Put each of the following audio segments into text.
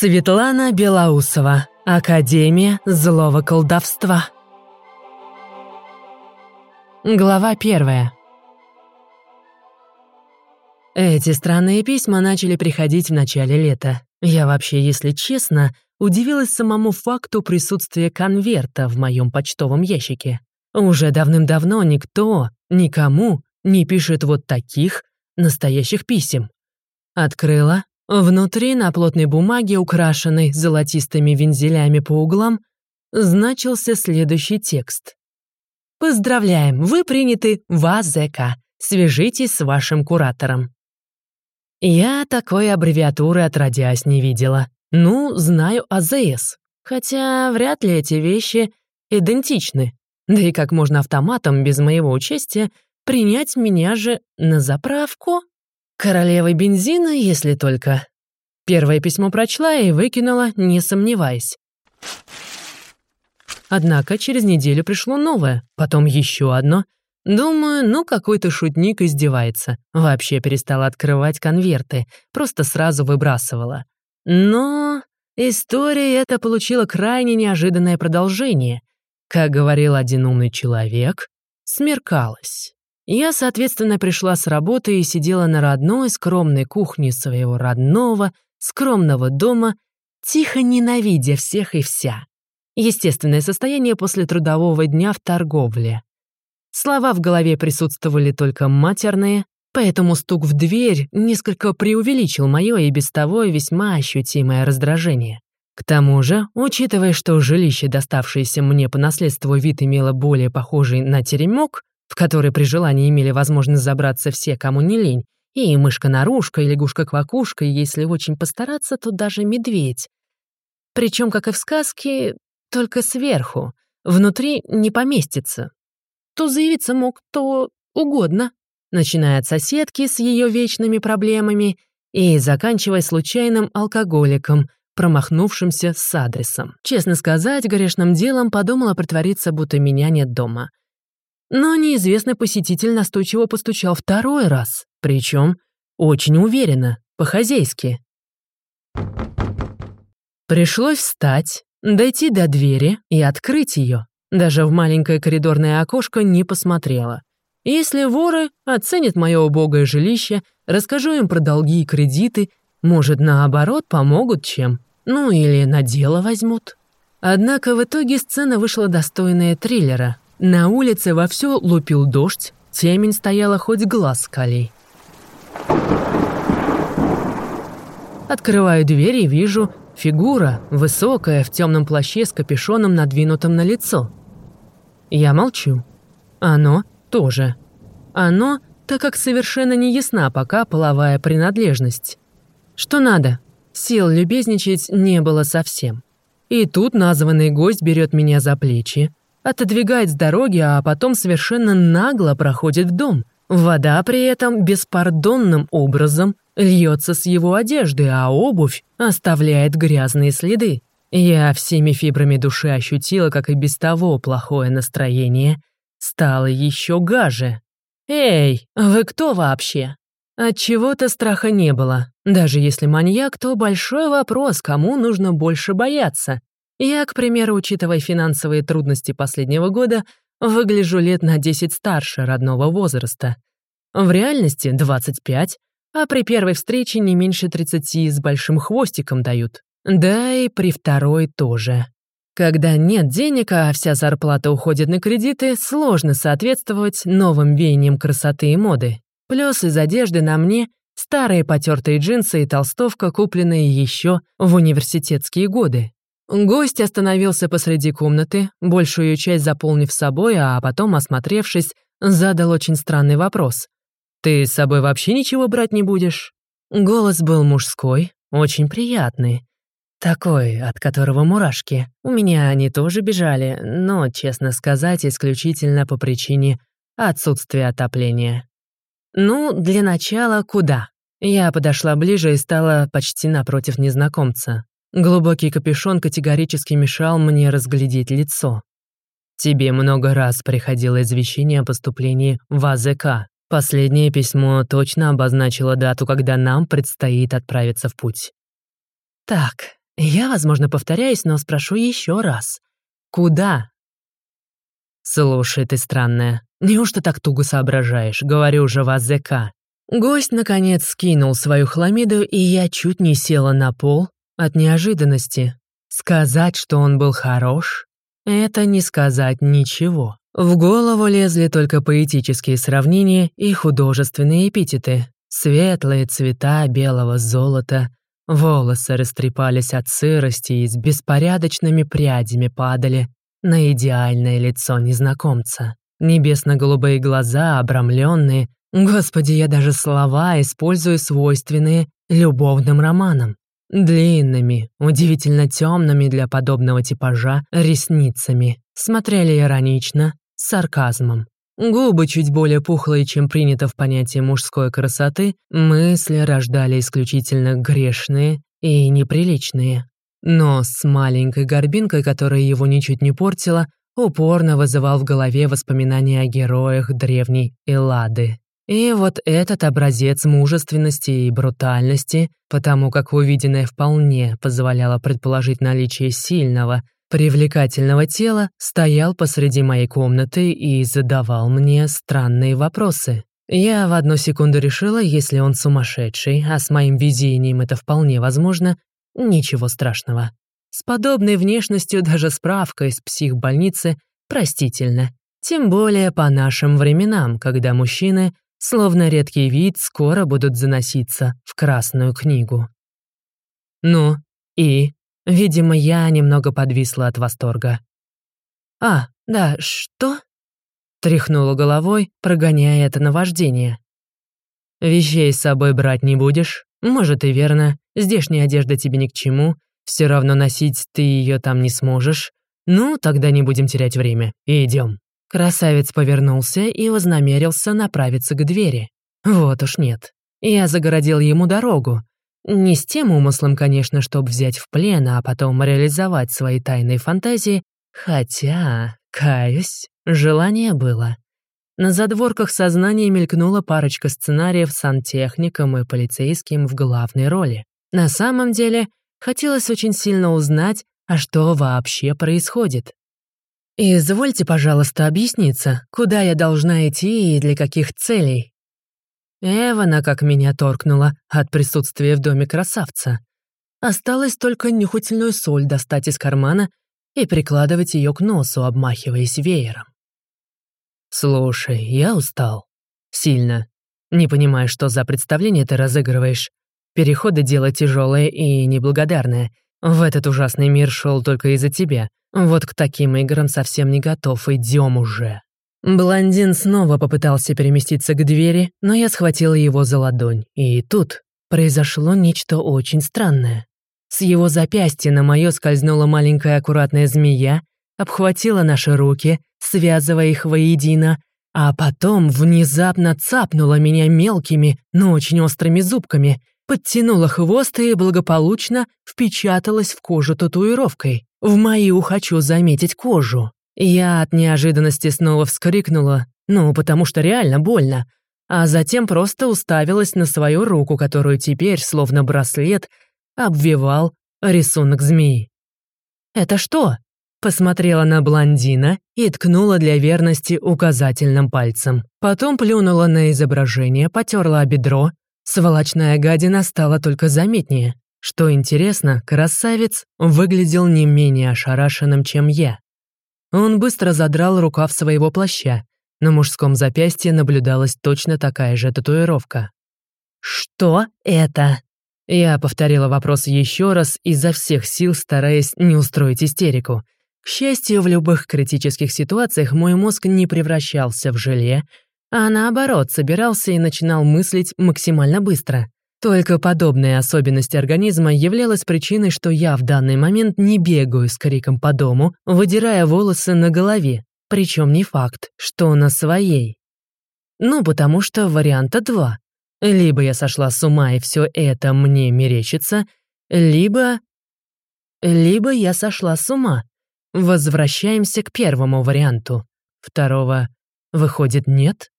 Светлана Белоусова. Академия злого колдовства. Глава первая. Эти странные письма начали приходить в начале лета. Я вообще, если честно, удивилась самому факту присутствия конверта в моем почтовом ящике. Уже давным-давно никто, никому не пишет вот таких настоящих писем. Открыла, Внутри на плотной бумаге, украшенной золотистыми вензелями по углам, значился следующий текст. «Поздравляем, вы приняты в АЗК. Свяжитесь с вашим куратором». Я такой аббревиатуры отродясь не видела. Ну, знаю АЗС. Хотя вряд ли эти вещи идентичны. Да и как можно автоматом без моего участия принять меня же на заправку? Королевой бензина, если только. Первое письмо прочла и выкинула, не сомневаясь. Однако через неделю пришло новое, потом еще одно. Думаю, ну какой-то шутник издевается. Вообще перестала открывать конверты, просто сразу выбрасывала. Но история эта получила крайне неожиданное продолжение. Как говорил один умный человек, смеркалось. Я, соответственно, пришла с работы и сидела на родной скромной кухне своего родного, скромного дома, тихо ненавидя всех и вся. Естественное состояние после трудового дня в торговле. Слова в голове присутствовали только матерные, поэтому стук в дверь несколько преувеличил мое и без того весьма ощутимое раздражение. К тому же, учитывая, что жилище, доставшееся мне по наследству вид имело более похожий на теремок, в который при желании имели возможность забраться все, кому не лень, и мышка-нарушка, и лягушка-квакушка, и если очень постараться, то даже медведь. Причем, как и в сказке, только сверху, внутри не поместится. То заявиться мог то угодно, начиная от соседки с ее вечными проблемами и заканчивая случайным алкоголиком, промахнувшимся с адресом. Честно сказать, грешным делом подумала притвориться, будто меня нет дома. Но неизвестный посетитель настойчиво постучал второй раз, причем очень уверенно, по-хозяйски. Пришлось встать, дойти до двери и открыть ее. Даже в маленькое коридорное окошко не посмотрела. Если воры оценят мое убогое жилище, расскажу им про долги и кредиты, может, наоборот, помогут чем. Ну или на дело возьмут. Однако в итоге сцена вышла достойная триллера, на улице вовсю лупил дождь, темень стояла хоть глаз скалей. Открываю дверь и вижу фигура, высокая, в темном плаще с капюшоном, надвинутым на лицо. Я молчу. Оно тоже. Оно, так как совершенно не ясна пока половая принадлежность. Что надо? Сил любезничать не было совсем. И тут названный гость берет меня за плечи, отодвигает с дороги, а потом совершенно нагло проходит в дом. Вода при этом беспардонным образом льется с его одежды, а обувь оставляет грязные следы. Я всеми фибрами души ощутила, как и без того плохое настроение стало еще гаже. «Эй, вы кто вообще?» От чего то страха не было. Даже если маньяк, то большой вопрос, кому нужно больше бояться. Я, к примеру, учитывая финансовые трудности последнего года, выгляжу лет на 10 старше родного возраста. В реальности 25, а при первой встрече не меньше 30 с большим хвостиком дают. Да и при второй тоже. Когда нет денег, а вся зарплата уходит на кредиты, сложно соответствовать новым веяниям красоты и моды. Плюс из одежды на мне старые потертые джинсы и толстовка, купленные еще в университетские годы. Гость остановился посреди комнаты, большую часть заполнив собой, а потом, осмотревшись, задал очень странный вопрос. «Ты с собой вообще ничего брать не будешь?» Голос был мужской, очень приятный. Такой, от которого мурашки. У меня они тоже бежали, но, честно сказать, исключительно по причине отсутствия отопления. Ну, для начала куда? Я подошла ближе и стала почти напротив незнакомца. Глубокий капюшон категорически мешал мне разглядеть лицо. Тебе много раз приходило извещение о поступлении в АЗК. Последнее письмо точно обозначило дату, когда нам предстоит отправиться в путь. Так, Я, возможно, повторяюсь, но спрошу еще раз. Куда? Слушай, ты странная. Неужто так туго соображаешь? Говорю же вас ЗК. Гость, наконец, скинул свою хламиду, и я чуть не села на пол от неожиданности. Сказать, что он был хорош, это не сказать ничего. В голову лезли только поэтические сравнения и художественные эпитеты. Светлые цвета белого золота, волосы растрепались от сырости и с беспорядочными прядями падали на идеальное лицо незнакомца. Небесно-голубые глаза, обрамленные. Господи, я даже слова использую свойственные любовным романам. Длинными, удивительно темными для подобного типажа ресницами. Смотрели иронично, с сарказмом. Губы чуть более пухлые, чем принято в понятии мужской красоты, мысли рождали исключительно грешные и неприличные. Но с маленькой горбинкой, которая его ничуть не портила, упорно вызывал в голове воспоминания о героях древней Эллады. И вот этот образец мужественности и брутальности, потому как увиденное вполне позволяло предположить наличие сильного, привлекательного тела, стоял посреди моей комнаты и задавал мне странные вопросы. Я в одну секунду решила, если он сумасшедший, а с моим везением это вполне возможно, Ничего страшного. С подобной внешностью даже справка из психбольницы простительна. Тем более по нашим временам, когда мужчины, словно редкий вид, скоро будут заноситься в Красную книгу. Ну, и, видимо, я немного подвисла от восторга. «А, да, что?» Тряхнула головой, прогоняя это наваждение. «Вещей с собой брать не будешь?» Может и верно, здешняя одежда тебе ни к чему, все равно носить ты ее там не сможешь. Ну, тогда не будем терять время. Идем. Красавец повернулся и вознамерился направиться к двери. Вот уж нет. Я загородил ему дорогу. Не с тем умыслом, конечно, чтобы взять в плен, а потом реализовать свои тайные фантазии, хотя, каюсь, желание было. На задворках сознания мелькнула парочка сценариев с сантехником и полицейским в главной роли. На самом деле, хотелось очень сильно узнать, а что вообще происходит. «Извольте, пожалуйста, объясниться, куда я должна идти и для каких целей?» Эвана как меня торкнула от присутствия в доме красавца. Осталось только нюхательную соль достать из кармана и прикладывать ее к носу, обмахиваясь веером. «Слушай, я устал. Сильно. Не понимаю, что за представление ты разыгрываешь. Переходы — дело тяжелое и неблагодарное. В этот ужасный мир шел только из-за тебя. Вот к таким играм совсем не готов, идем уже». Блондин снова попытался переместиться к двери, но я схватила его за ладонь. И тут произошло нечто очень странное. С его запястья на моё скользнула маленькая аккуратная змея, обхватила наши руки, связывая их воедино, а потом внезапно цапнула меня мелкими, но очень острыми зубками, подтянула хвост и благополучно впечаталась в кожу татуировкой. В мою хочу заметить кожу. Я от неожиданности снова вскрикнула, ну, потому что реально больно, а затем просто уставилась на свою руку, которую теперь, словно браслет, обвивал рисунок змеи. «Это что?» Посмотрела на блондина и ткнула для верности указательным пальцем. Потом плюнула на изображение, потерла бедро. Сволочная гадина стала только заметнее. Что интересно, красавец выглядел не менее ошарашенным, чем я. Он быстро задрал рукав своего плаща. На мужском запястье наблюдалась точно такая же татуировка. «Что это?» Я повторила вопрос еще раз, изо всех сил стараясь не устроить истерику. К счастью, в любых критических ситуациях мой мозг не превращался в желе, а наоборот, собирался и начинал мыслить максимально быстро. Только подобная особенность организма являлась причиной, что я в данный момент не бегаю с криком по дому, выдирая волосы на голове, причем не факт, что на своей. Ну, потому что варианта два. Либо я сошла с ума, и все это мне мерещится, либо... Либо я сошла с ума, Возвращаемся к первому варианту. Второго, выходит, нет?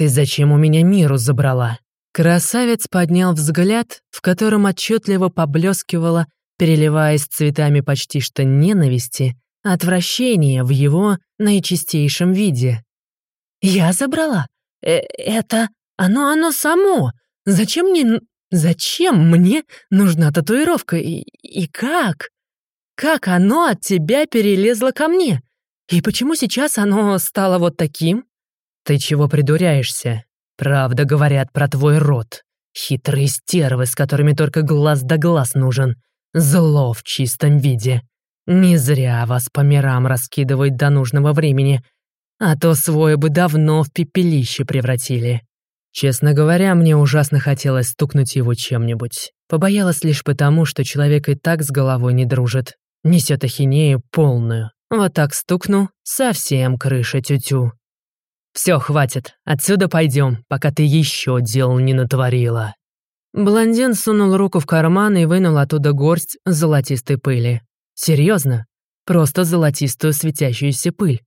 Ты зачем у меня миру забрала? Красавец поднял взгляд, в котором отчетливо поблескивала переливаясь цветами почти что ненависти, отвращения в его наичистейшем виде. «Я забрала? Э это оно оно само! Зачем мне... Зачем мне нужна татуировка? И, и как? Как оно от тебя перелезло ко мне? И почему сейчас оно стало вот таким? Ты чего придуряешься? Правда говорят про твой род. Хитрые стервы, с которыми только глаз да глаз нужен. Зло в чистом виде. Не зря вас по мирам раскидывают до нужного времени, а то свое бы давно в пепелище превратили. Честно говоря, мне ужасно хотелось стукнуть его чем-нибудь. Побоялась лишь потому, что человек и так с головой не дружит. Несет ахинею полную. Вот так стукну, совсем крыша тютю. Все, хватит, отсюда пойдем, пока ты еще дел не натворила. Блондин сунул руку в карман и вынул оттуда горсть золотистой пыли. Серьезно, просто золотистую светящуюся пыль.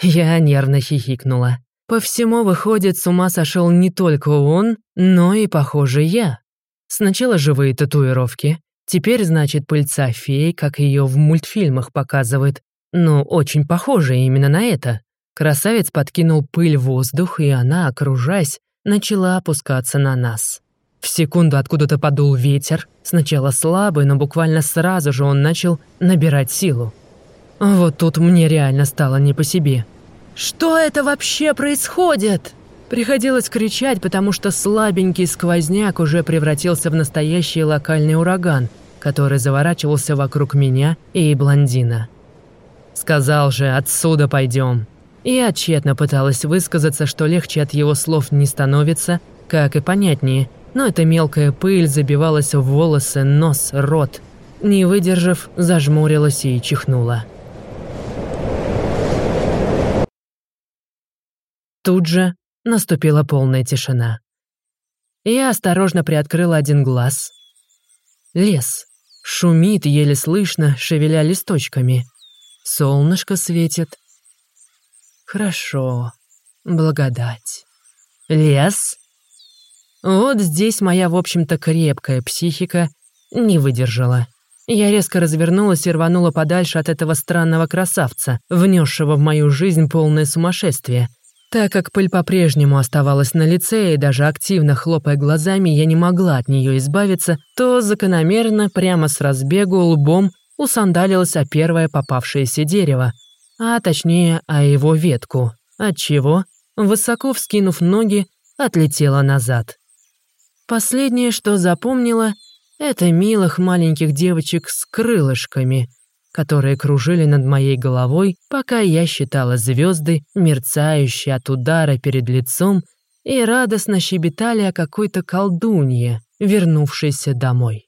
Я нервно хихикнула. По всему, выходит, с ума сошел не только он, но и, похоже, я. Сначала живые татуировки, теперь, значит, пыльца феи, как ее в мультфильмах показывают. Ну, очень похоже именно на это. Красавец подкинул пыль в воздух, и она, окружаясь, начала опускаться на нас. В секунду откуда-то подул ветер, сначала слабый, но буквально сразу же он начал набирать силу. Вот тут мне реально стало не по себе. «Что это вообще происходит?» Приходилось кричать, потому что слабенький сквозняк уже превратился в настоящий локальный ураган, который заворачивался вокруг меня и блондина. Сказал же, отсюда пойдем. Я тщетно пыталась высказаться, что легче от его слов не становится, как и понятнее, но эта мелкая пыль забивалась в волосы, нос, рот. Не выдержав, зажмурилась и чихнула. Тут же наступила полная тишина. Я осторожно приоткрыла один глаз. Лес. Шумит, еле слышно, шевеля листочками. Солнышко светит. Хорошо. Благодать. Лес. Вот здесь моя, в общем-то, крепкая психика не выдержала. Я резко развернулась и рванула подальше от этого странного красавца, внесшего в мою жизнь полное сумасшествие. Так как пыль по-прежнему оставалась на лице, и даже активно хлопая глазами я не могла от нее избавиться, то закономерно прямо с разбегу лбом усандалилась о первое попавшееся дерево, а точнее о его ветку, отчего, высоко вскинув ноги, отлетела назад. Последнее, что запомнила, это милых маленьких девочек с крылышками, которые кружили над моей головой, пока я считала звезды, мерцающие от удара перед лицом, и радостно щебетали о какой-то колдунье, вернувшейся домой.